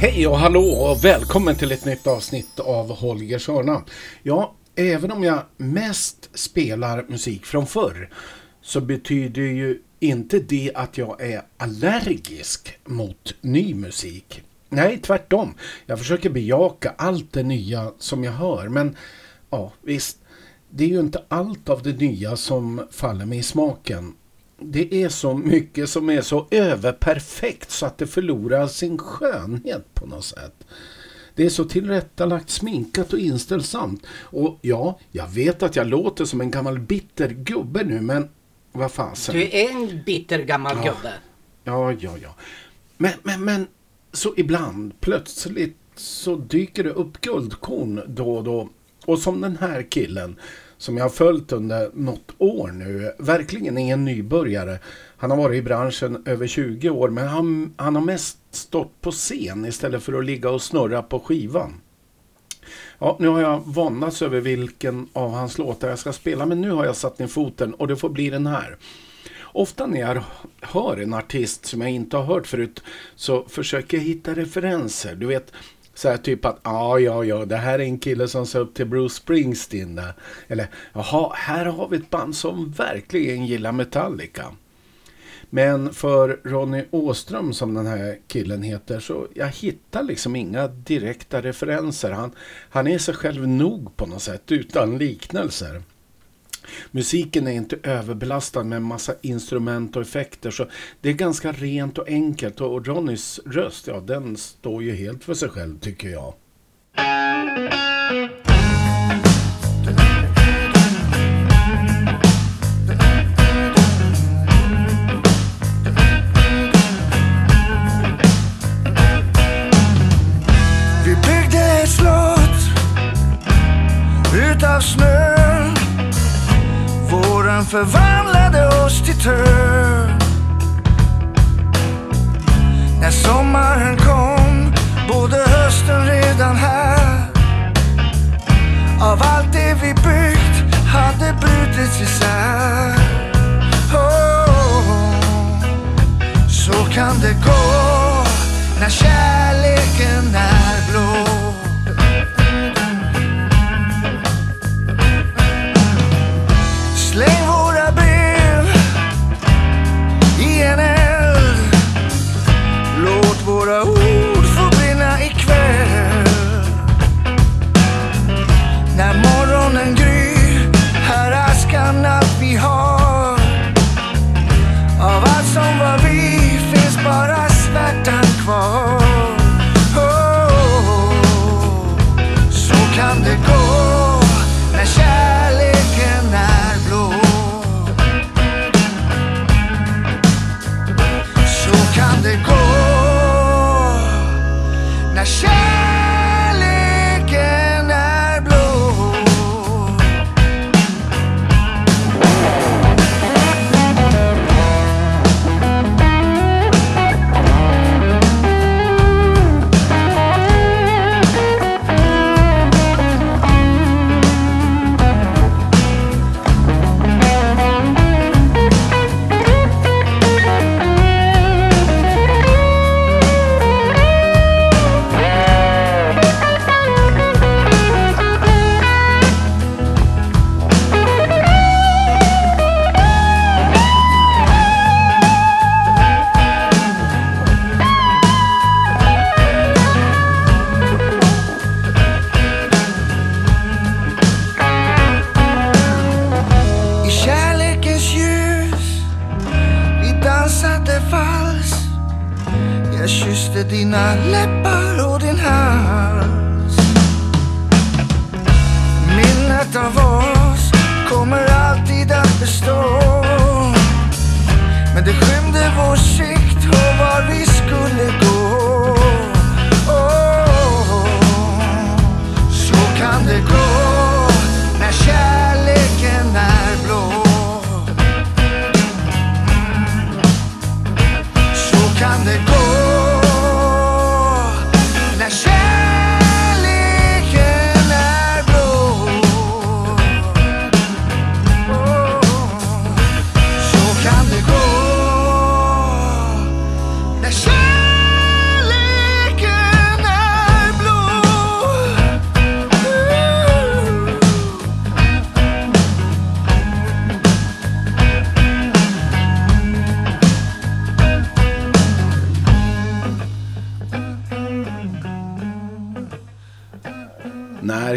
Hej och hallå och välkommen till ett nytt avsnitt av Holgers hörna. Ja, även om jag mest spelar musik från förr så betyder ju inte det att jag är allergisk mot ny musik. Nej, tvärtom. Jag försöker bejaka allt det nya som jag hör. Men ja, visst. Det är ju inte allt av det nya som faller mig i smaken. Det är så mycket som är så överperfekt så att det förlorar sin skönhet på något sätt. Det är så tillrättalagt, sminkat och inställsamt. Och ja, jag vet att jag låter som en gammal bitter gubbe nu, men vad fasen. Du är en bitter gammal Ja. gubbe. Ja, ja, ja. Men, men, men så ibland, plötsligt så dyker det upp guldkorn då och då. Och som den här killen som jag har följt under något år nu, verkligen ingen nybörjare. Han har varit i branschen över 20 år men han, han har mest stått på scen istället för att ligga och snurra på skivan. Ja, nu har jag våndats över vilken av hans låtar jag ska spela men nu har jag satt ner foten och det får bli den här. Ofta när jag hör en artist som jag inte har hört förut så försöker jag hitta referenser. Du vet, så här typ att ja, ja, ja, det här är en kille som ser upp till Bruce Springsteen. Där. Eller jaha, här har vi ett band som verkligen gillar Metallica. Men för Ronny Åström som den här killen heter så jag hittar liksom inga direkta referenser. Han, han är sig själv nog på något sätt utan liknelser. Musiken är inte överbelastad med massa instrument och effekter så det är ganska rent och enkelt och Ronnys röst, ja den står ju helt för sig själv tycker jag. Förvandlade oss till tö När sommaren kom bodde hösten redan här. Av allt det vi byggt hade brutits isär. Oh, Så kan det gå när kärleken är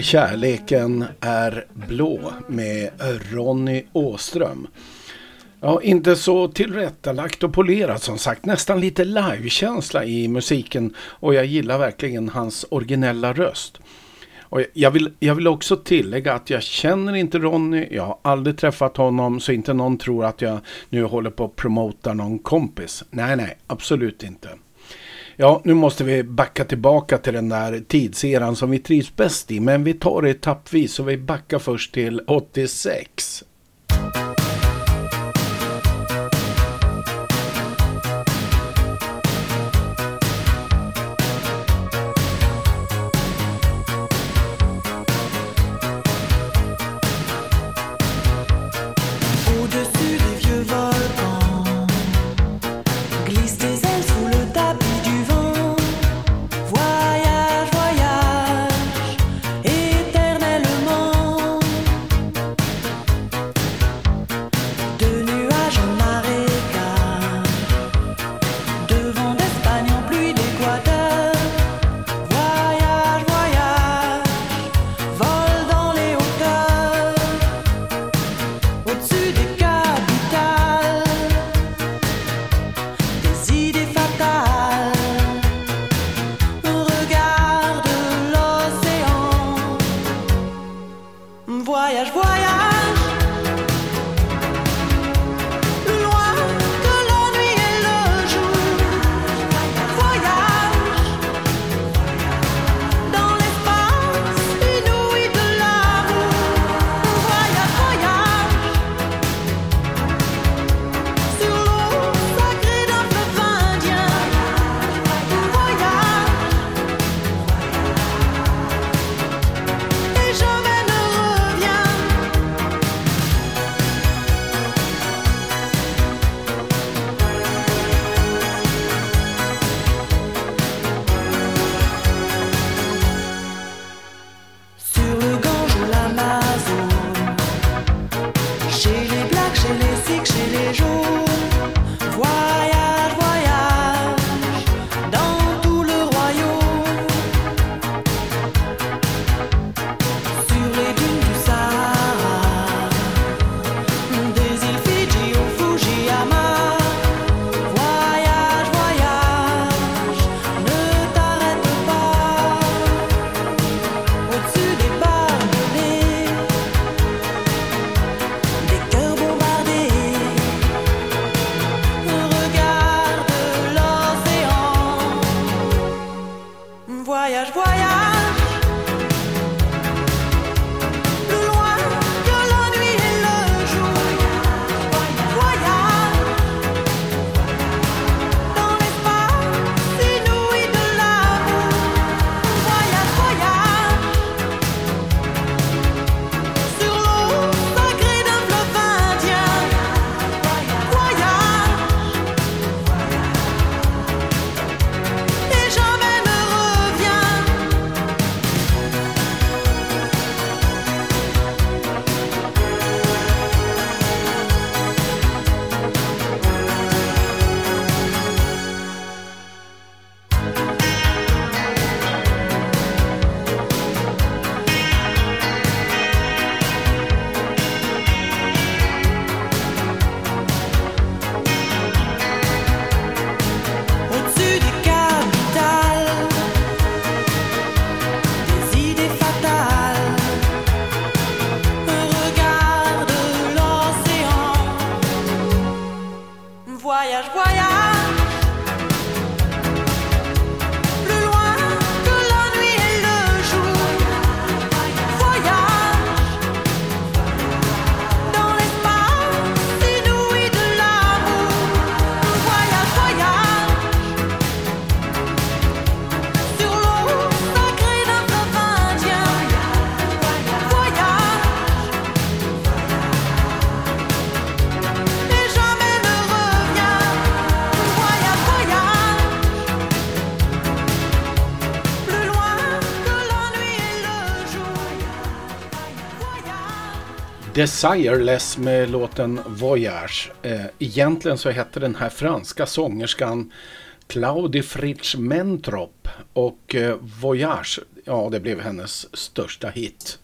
När kärleken är blå med Ronny Åström. Ja, inte så tillrättalagt och polerat som sagt. Nästan lite livekänsla i musiken och jag gillar verkligen hans originella röst. Och jag, vill, jag vill också tillägga att jag känner inte Ronny, jag har aldrig träffat honom så inte någon tror att jag nu håller på att promota någon kompis. Nej, nej, absolut inte. Ja, nu måste vi backa tillbaka till den där tidseran som vi trivs bäst i. Men vi tar det etappvis och vi backar först till 86. Desireless med låten Voyage. Eh, egentligen så hette den här franska sångerskan Claudie Fritsch Mentrop och eh, Voyage. ja, det blev hennes största hit.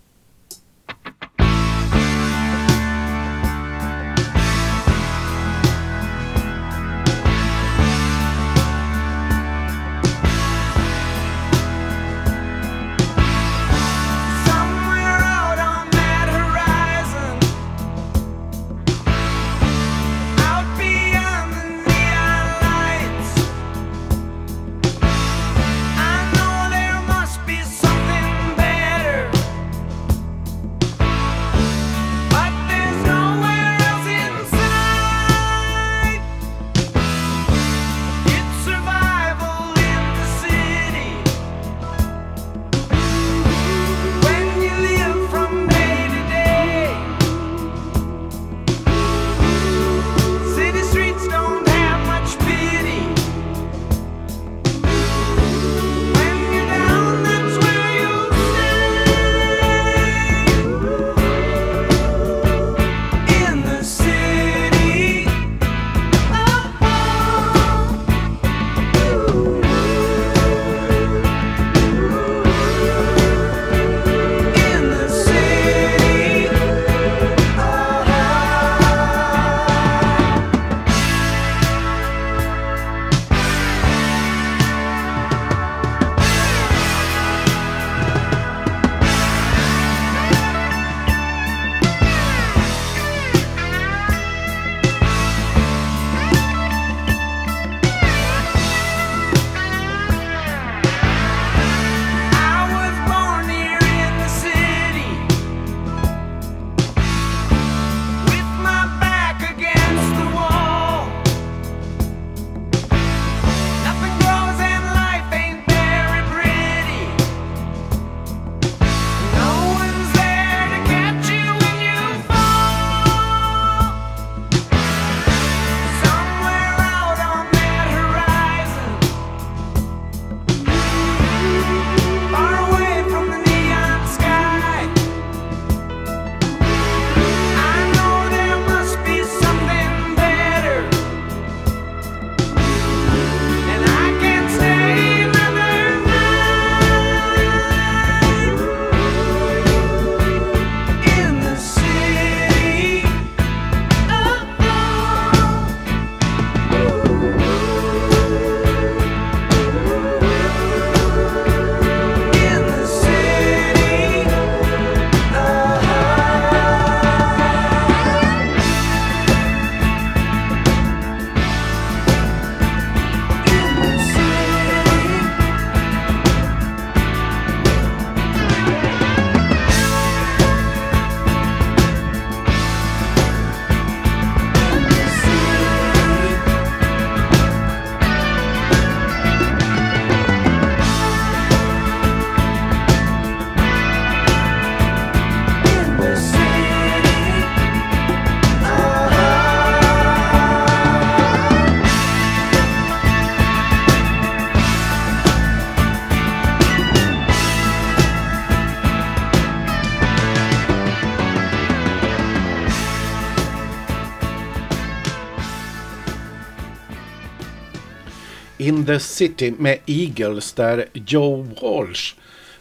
The City med Eagles där Joe Walsh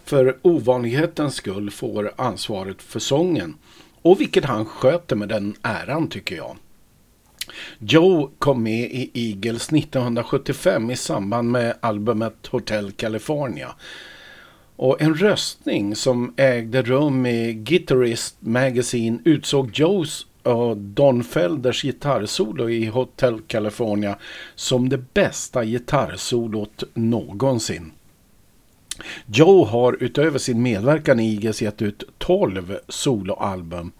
för ovanlighetens skull får ansvaret för sången. Och vilket han sköter med den äran tycker jag. Joe kom med i Eagles 1975 i samband med albumet Hotel California. Och en röstning som ägde rum i Guitarist Magazine utsåg Joes Don Felders gitarrsolo i Hotel California som det bästa gitarrsolot någonsin. Joe har utöver sin medverkan i Eagles gett ut 12 soloalbum.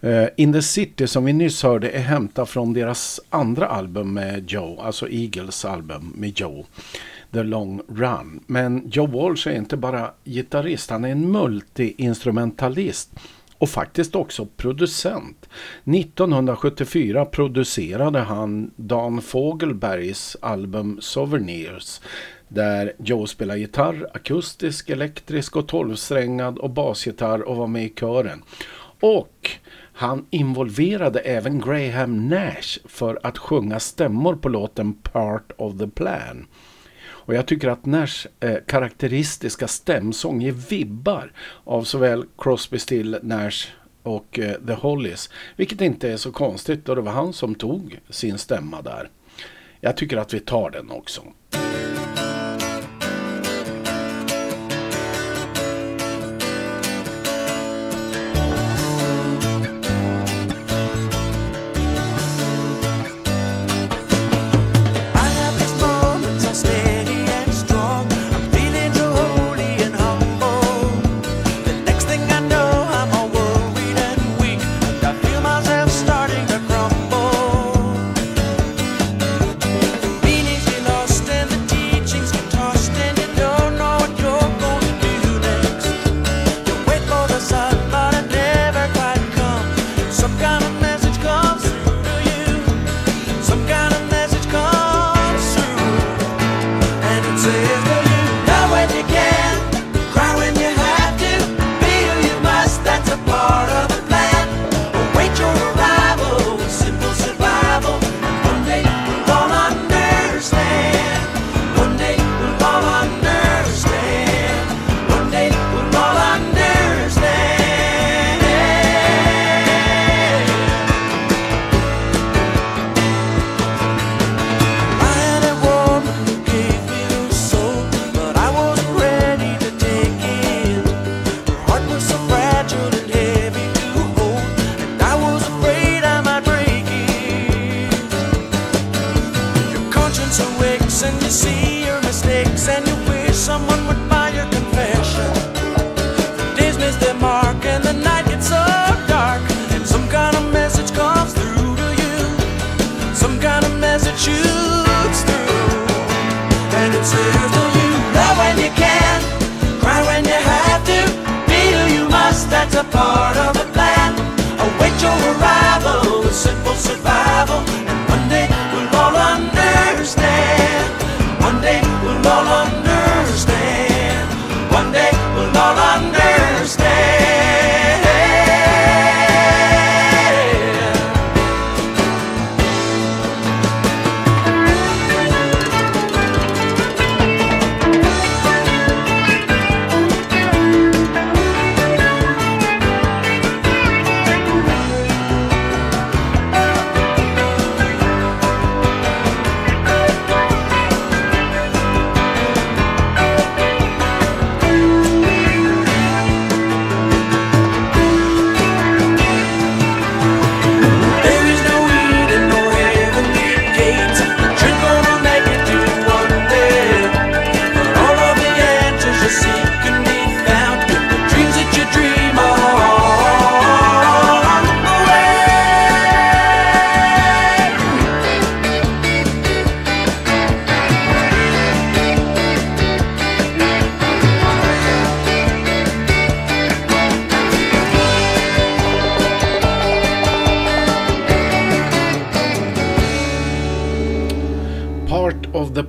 Eh, In the City som vi nyss hörde är hämtat från deras andra album med Joe, alltså Eagles album med Joe. The Long Run. Men Joe Walsh är inte bara gitarrist, han är en multi-instrumentalist och faktiskt också producent. 1974 producerade han Dan Fogelbergs album Souvenirs där Joe spelar gitarr, akustisk, elektrisk och tolvsträngad och basgitarr och var med i kören. Och han involverade även Graham Nash för att sjunga stämmor på låten Part of the Plan. Och jag tycker att Nash eh, karaktäristiska stämsång ger vibbar av såväl Crosby, Still, Nash och eh, The Hollies. Vilket inte är så konstigt då det var han som tog sin stämma där. Jag tycker att vi tar den också.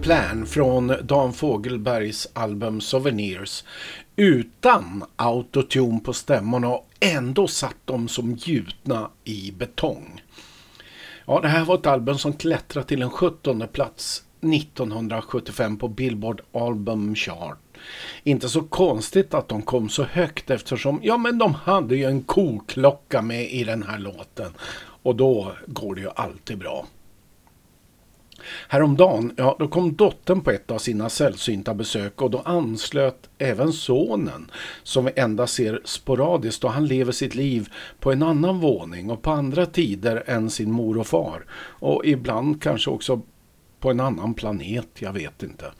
Plan från Dan Fogelbergs album Souvenirs. Utan autotune på stämmorna och ändå satt de som gjutna i betong. Ja, det här var ett album som klättrade till en 17 plats 1975 på Billboard Album Chart. Inte så konstigt att de kom så högt eftersom, ja men de hade ju en koklocka med i den här låten. Och då går det ju alltid bra. Häromdagen, ja då kom dottern på ett av sina sällsynta besök och då anslöt även sonen som vi endast ser sporadiskt och han lever sitt liv på en annan våning och på andra tider än sin mor och far. Och ibland kanske också på en annan planet, jag vet inte.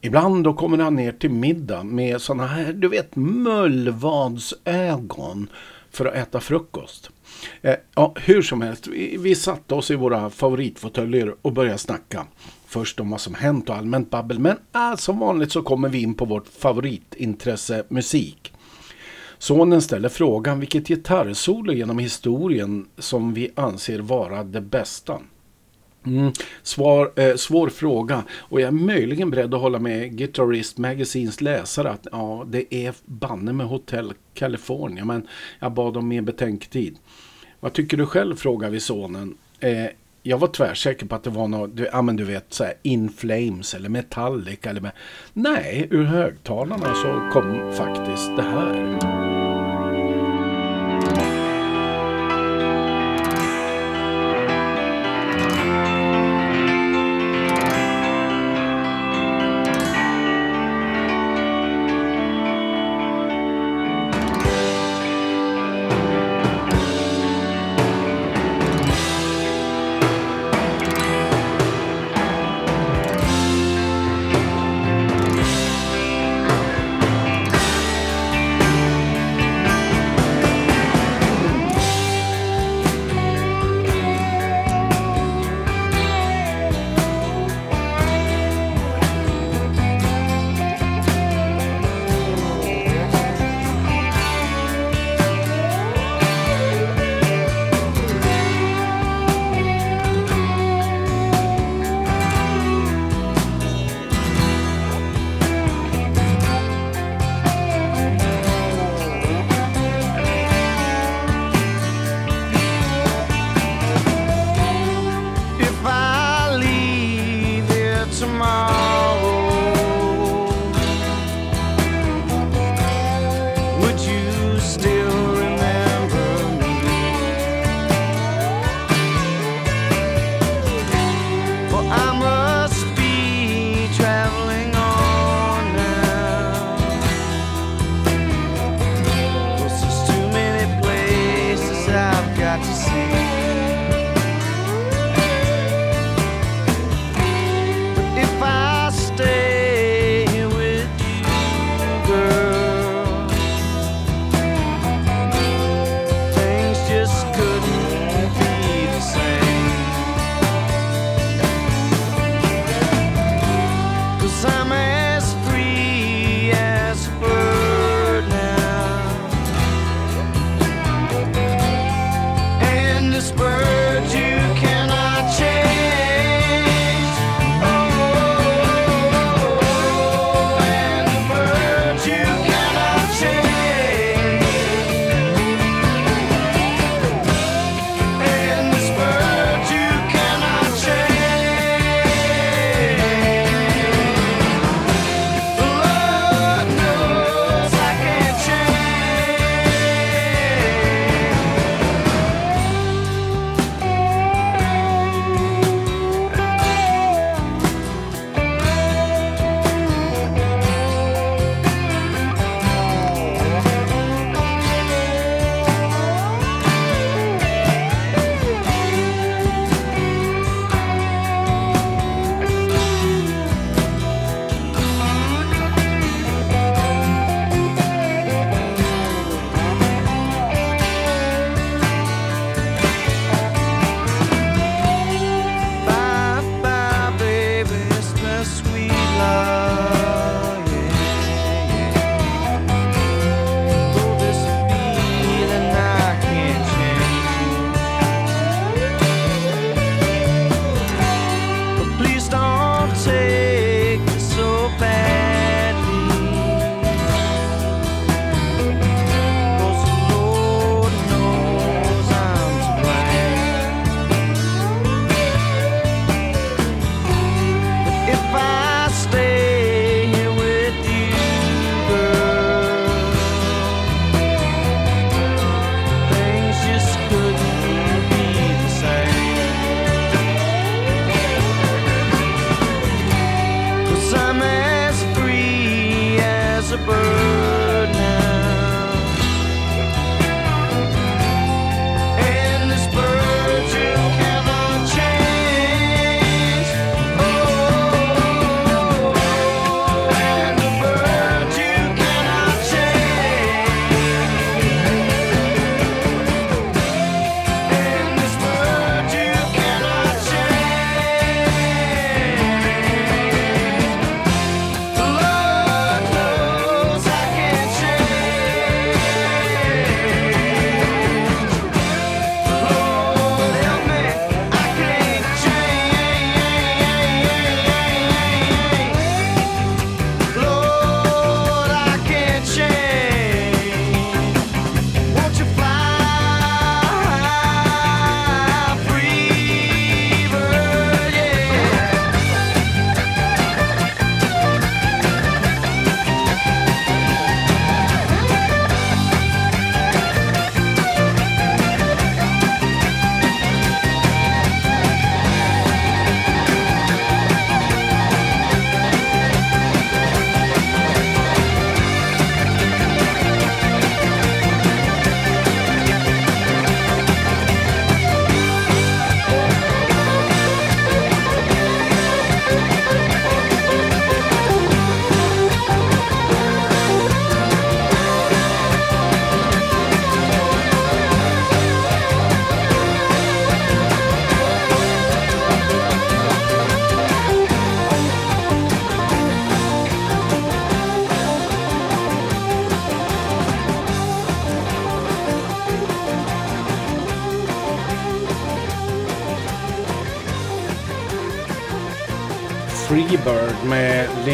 Ibland då kommer han ner till middag med sådana här, du vet, mullvadsögon för att äta frukost. Eh, ja, hur som helst, vi, vi satte oss i våra favoritfåtöljer och började snacka. Först om vad som hänt och allmänt babbel, men ah, som vanligt så kommer vi in på vårt favoritintresse musik. Sonen ställer frågan vilket gitarrsolo genom historien som vi anser vara det bästa. Mm, svar, eh, svår fråga och jag är möjligen beredd att hålla med Guitarist Magazines läsare att ja, det är banne med Hotel California men jag bad om mer betänktid. Vad tycker du själv frågar vi sonen. Eh, Jag var tvärsäker på att det var något, du, ja men du vet så här In Flames eller Metallica eller med. Nej, ur högtalarna så kom faktiskt det här.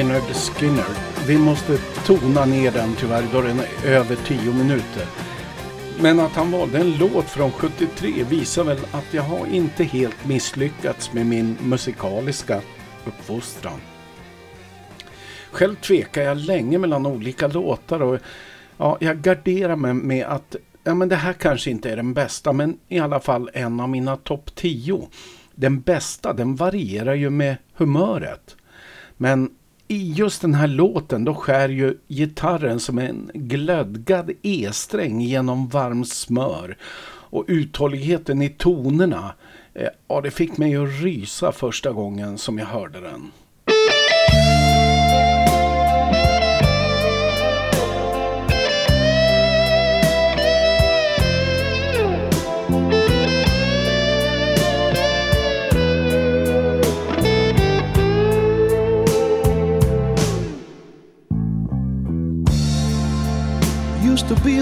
Leonard Skinner. Vi måste tona ner den tyvärr då den är över 10 minuter. Men att han valde en låt från 73 visar väl att jag har inte helt misslyckats med min musikaliska uppfostran. Själv tvekar jag länge mellan olika låtar och ja, jag garderar mig med att ja, men det här kanske inte är den bästa men i alla fall en av mina topp 10. Den bästa den varierar ju med humöret. Men i just den här låten då skär ju gitarren som en glödgad E-sträng genom varm smör. Och uthålligheten i tonerna, eh, ja det fick mig att rysa första gången som jag hörde den.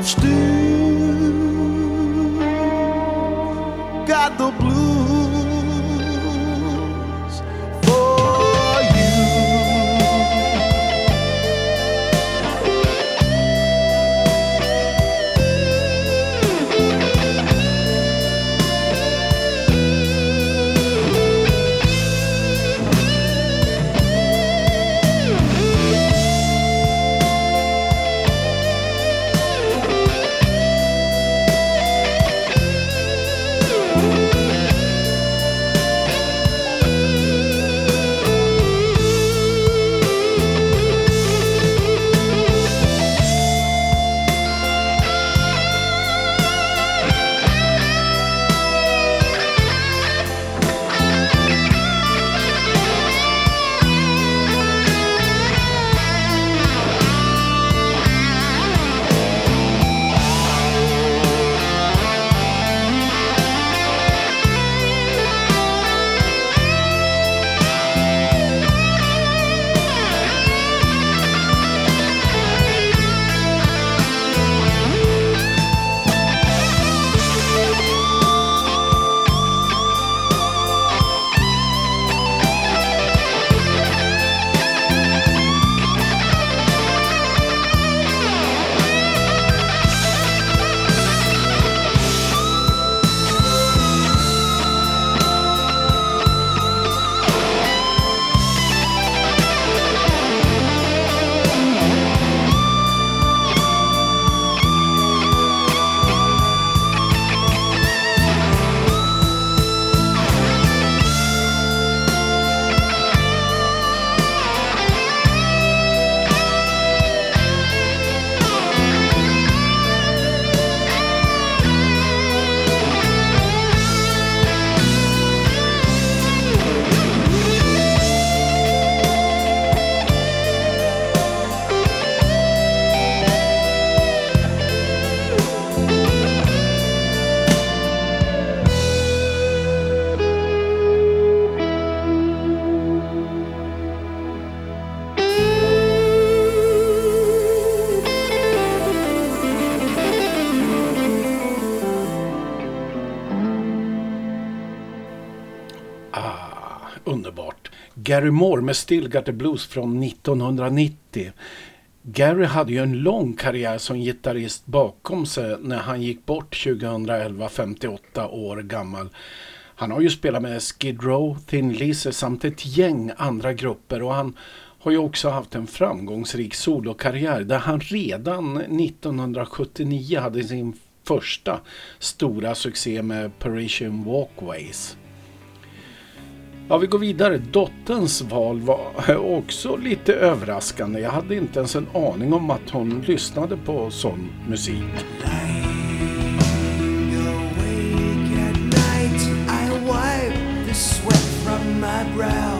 I've still got the blues Gary Moore med Still Got the Blues från 1990. Gary hade ju en lång karriär som gitarrist bakom sig när han gick bort 2011, 58 år gammal. Han har ju spelat med Skid Row, Thin Lizzy samt ett gäng andra grupper och han har ju också haft en framgångsrik solokarriär där han redan 1979 hade sin första stora succé med Parisian Walkways. Ja, vi går vidare. Dotterns val var också lite överraskande. Jag hade inte ens en aning om att hon lyssnade på sån musik. my brow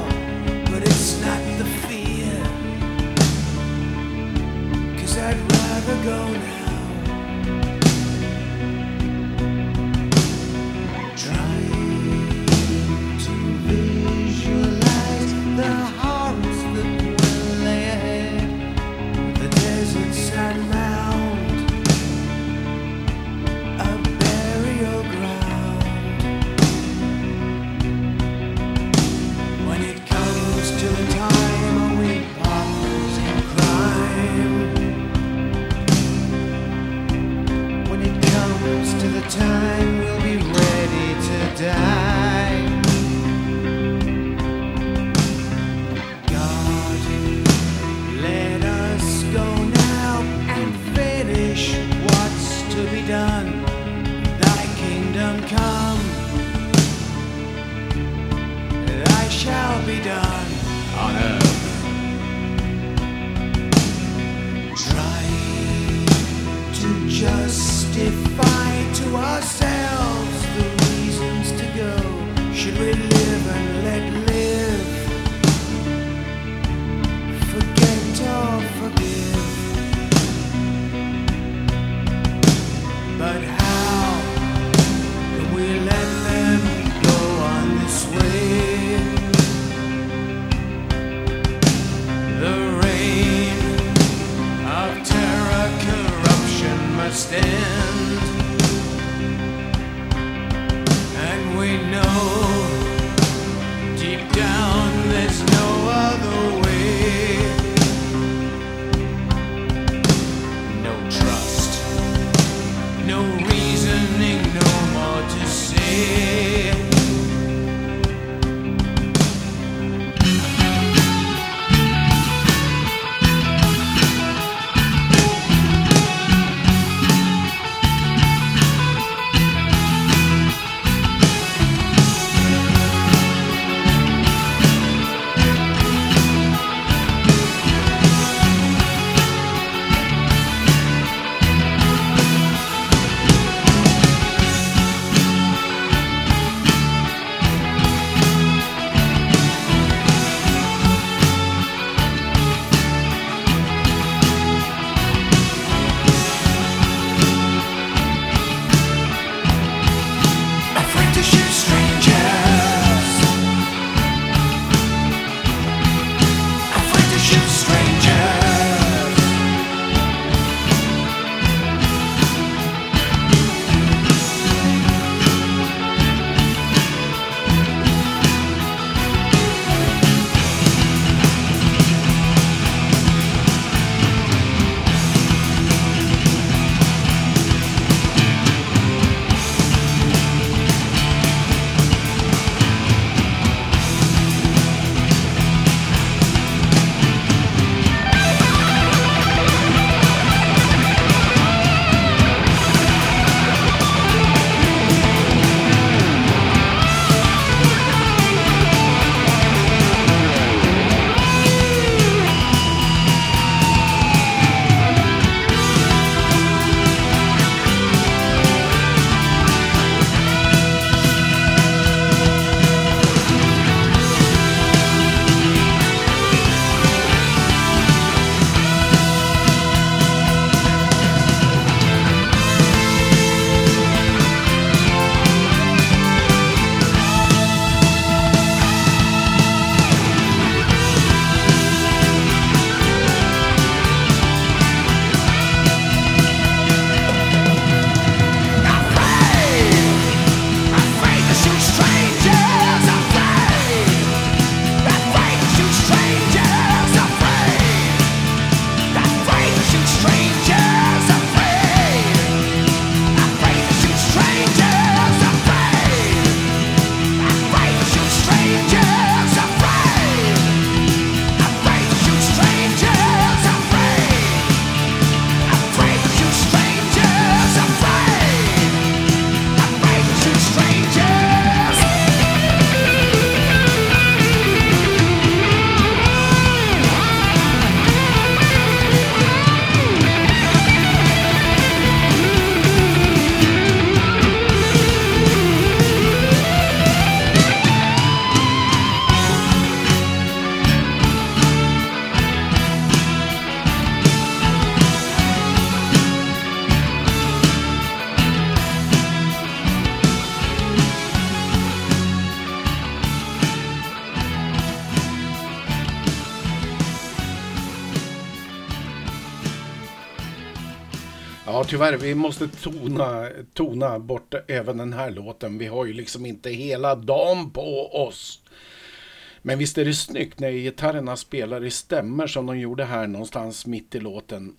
Ja, tyvärr. Vi måste tona, tona bort även den här låten. Vi har ju liksom inte hela dagen på oss. Men visst är det snyggt när gitarrerna spelar i stämmer som de gjorde här någonstans mitt i låten.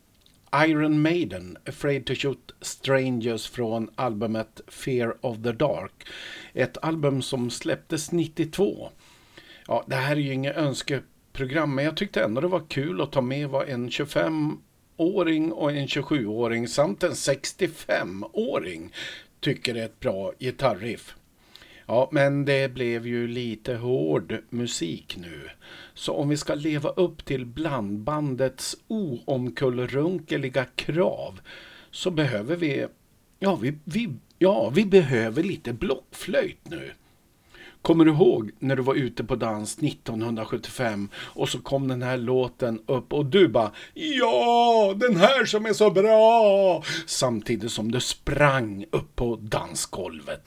Iron Maiden, Afraid to Shoot Strangers från albumet Fear of the Dark. Ett album som släpptes 92. Ja, det här är ju inget önskeprogram, men jag tyckte ändå det var kul att ta med vad en 25 åring och en 27-åring samt en 65-åring tycker är ett bra gitarriff. Ja, men det blev ju lite hård musik nu. Så om vi ska leva upp till blandbandets oomkullrunkeliga krav så behöver vi, ja vi, vi, ja, vi behöver lite blockflöjt nu. Kommer du ihåg när du var ute på dans 1975 och så kom den här låten upp och du bara Ja, den här som är så bra! Samtidigt som du sprang upp på dansgolvet.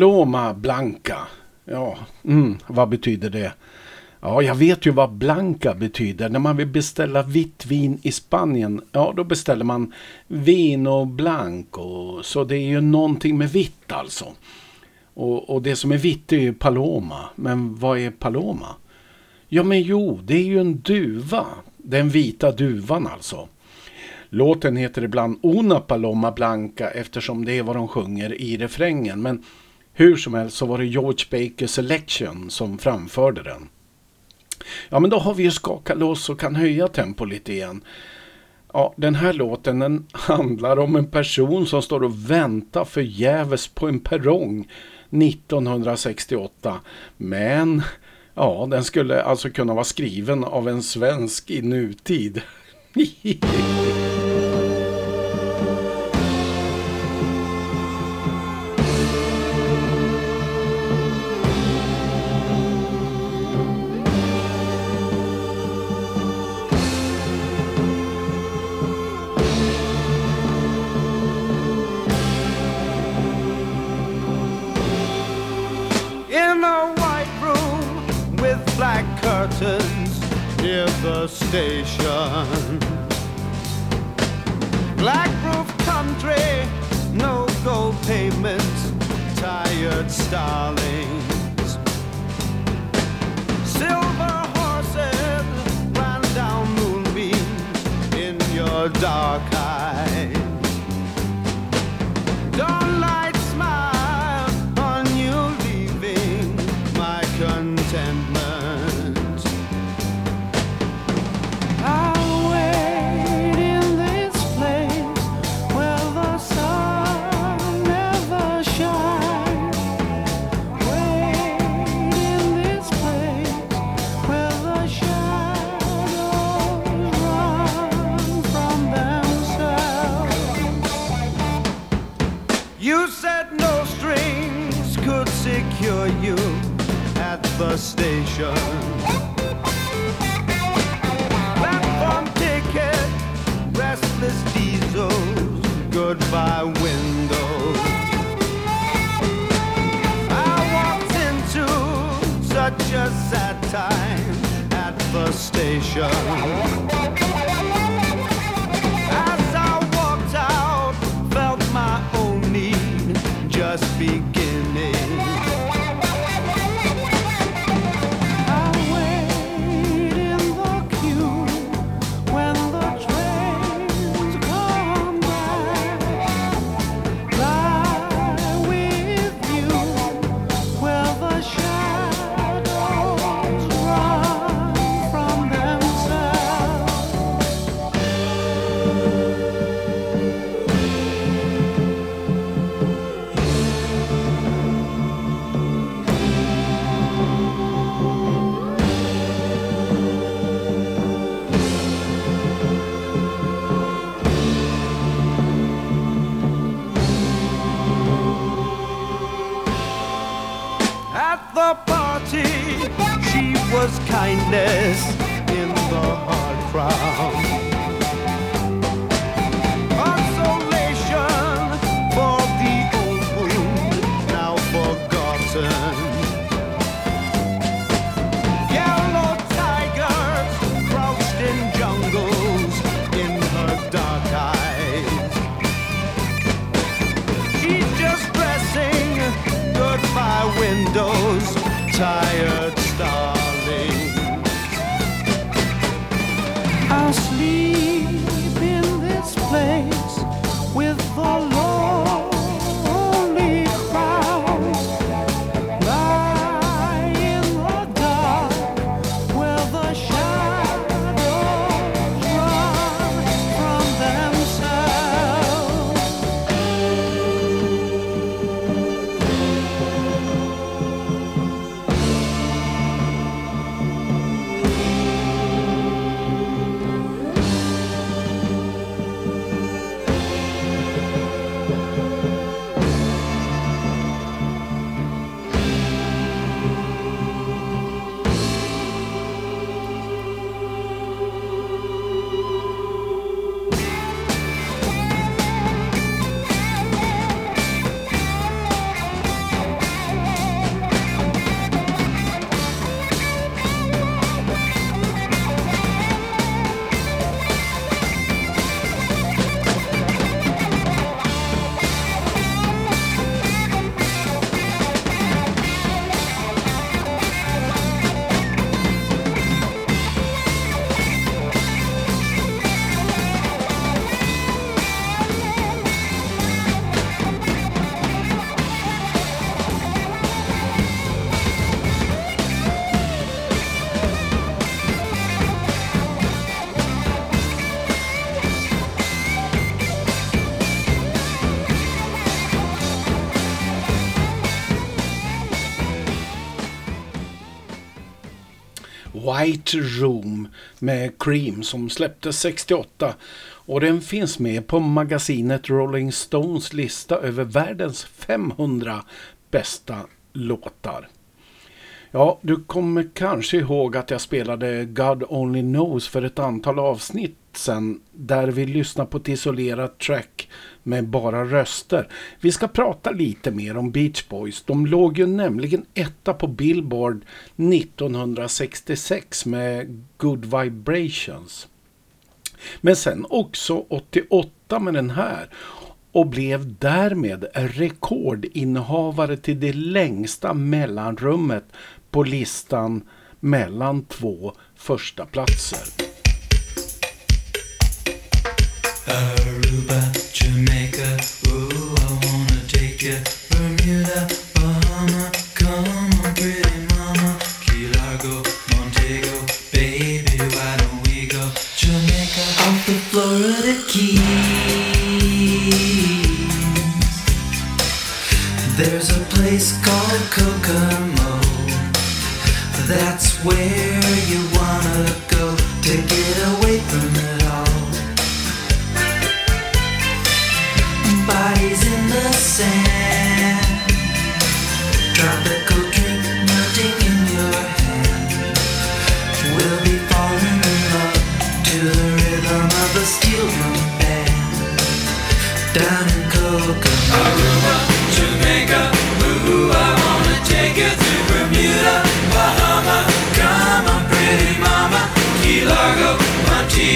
Paloma Blanca. Ja, mm, vad betyder det? Ja, jag vet ju vad Blanca betyder. När man vill beställa vitt vin i Spanien, ja då beställer man Vino Blanco. Så det är ju någonting med vitt alltså. Och, och det som är vitt är ju Paloma. Men vad är Paloma? Ja men jo, det är ju en duva. Den vita duvan alltså. Låten heter ibland Una Paloma Blanca eftersom det är vad de sjunger i refrängen. Men hur som helst så var det George Baker Selection som framförde den. Ja, men då har vi ju skakat loss och kan höja tempo lite igen. Ja, den här låten den handlar om en person som står och väntar förgäves på en perrong 1968. Men, ja, den skulle alltså kunna vara skriven av en svensk i nutid. secure you at the station. Platform ticket, restless diesels, goodbye windows. I walked into such a sad time at the station. As I walked out, felt my own need just beginning. Was kindness White Room med Cream som släpptes 68 och den finns med på magasinet Rolling Stones lista över världens 500 bästa låtar. Ja, du kommer kanske ihåg att jag spelade God Only Knows för ett antal avsnitt sen där vi lyssnar på ett isolerat track med bara röster. Vi ska prata lite mer om Beach Boys. De låg ju nämligen etta på Billboard 1966 med Good Vibrations. Men sen också 88 med den här och blev därmed rekordinnehavare till det längsta mellanrummet på listan mellan två första platser. Aruba, Jamaica, ooh, I wanna take you. Bermuda, Bahama, come on, pretty mama. Key Largo, Montego, baby, why don't we go? Jamaica, off the Florida Keys. There's a place called Kokomo. That's where you wanna go to get away from it all. Bodies in the sand.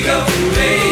Montego, baby, why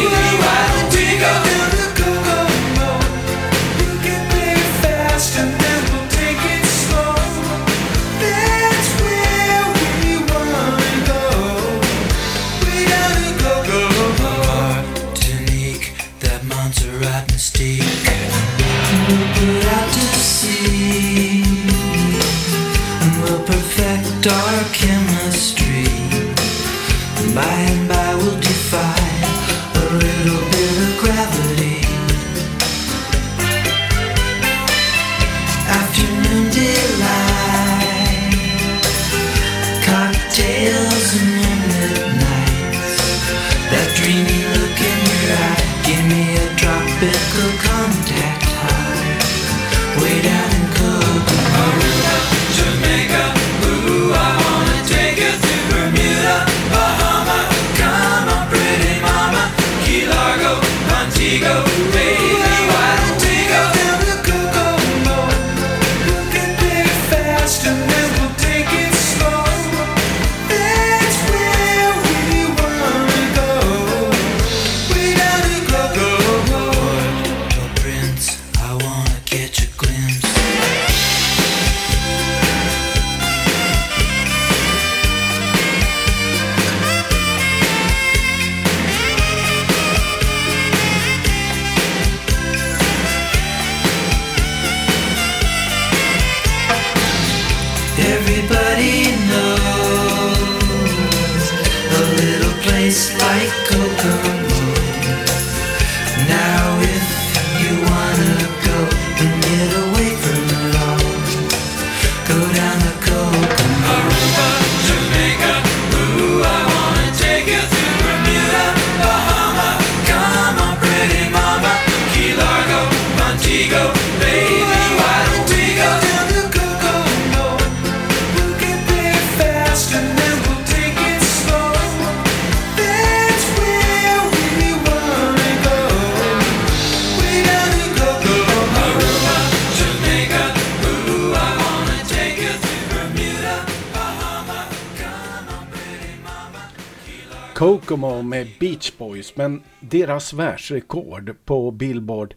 Boys men deras världsrekord på Billboard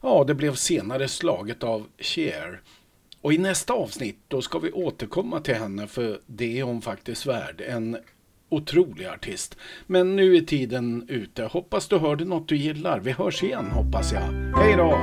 ja det blev senare slaget av Cher. Och i nästa avsnitt då ska vi återkomma till henne för det är hon faktiskt värd. En otrolig artist. Men nu är tiden ute. Hoppas du hörde något du gillar. Vi hörs igen hoppas jag. Hej då!